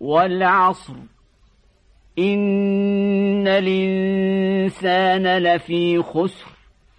والعصر. إن الإنسان لفي خسر.